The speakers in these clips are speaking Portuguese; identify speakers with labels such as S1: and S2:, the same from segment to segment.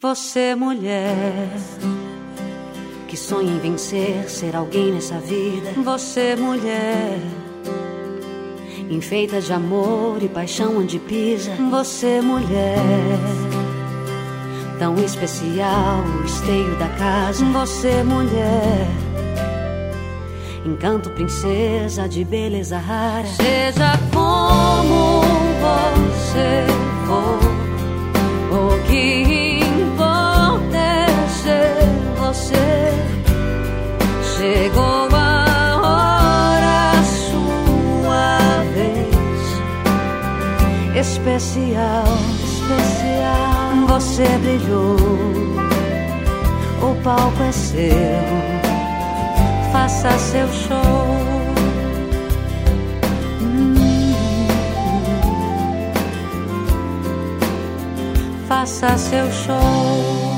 S1: Você, mulher, que sonha em vencer, ser alguém nessa vida. Você, mulher, enfeita de amor e paixão onde pisa. Você, mulher, tão especial, o esteio da casa. Você, mulher, encanto, princesa de beleza rara. Seja como você. Chegou a hora, sua vez. Especial, especial. Você brilhou, o palco é seu. Faça seu show. Faça seu show,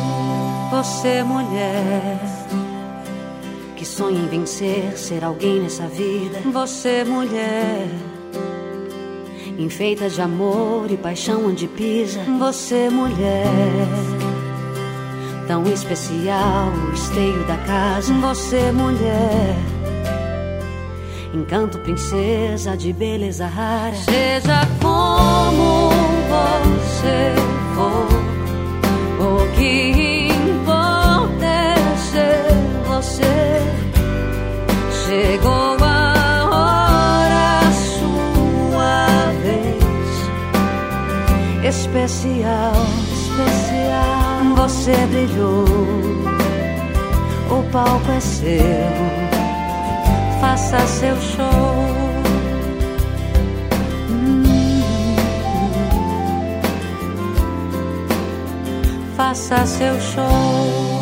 S1: você mulher que sonha em vencer, ser alguém nessa vida. Você mulher enfeita de amor e paixão onde pisa. Você mulher tão especial, o esteio da casa. Você mulher encanto, princesa de beleza rara. Seja como você Chegou a hora, sua vez. Especial, especial. Você brilhou, o palco é seu. Faça seu show. faça seu show.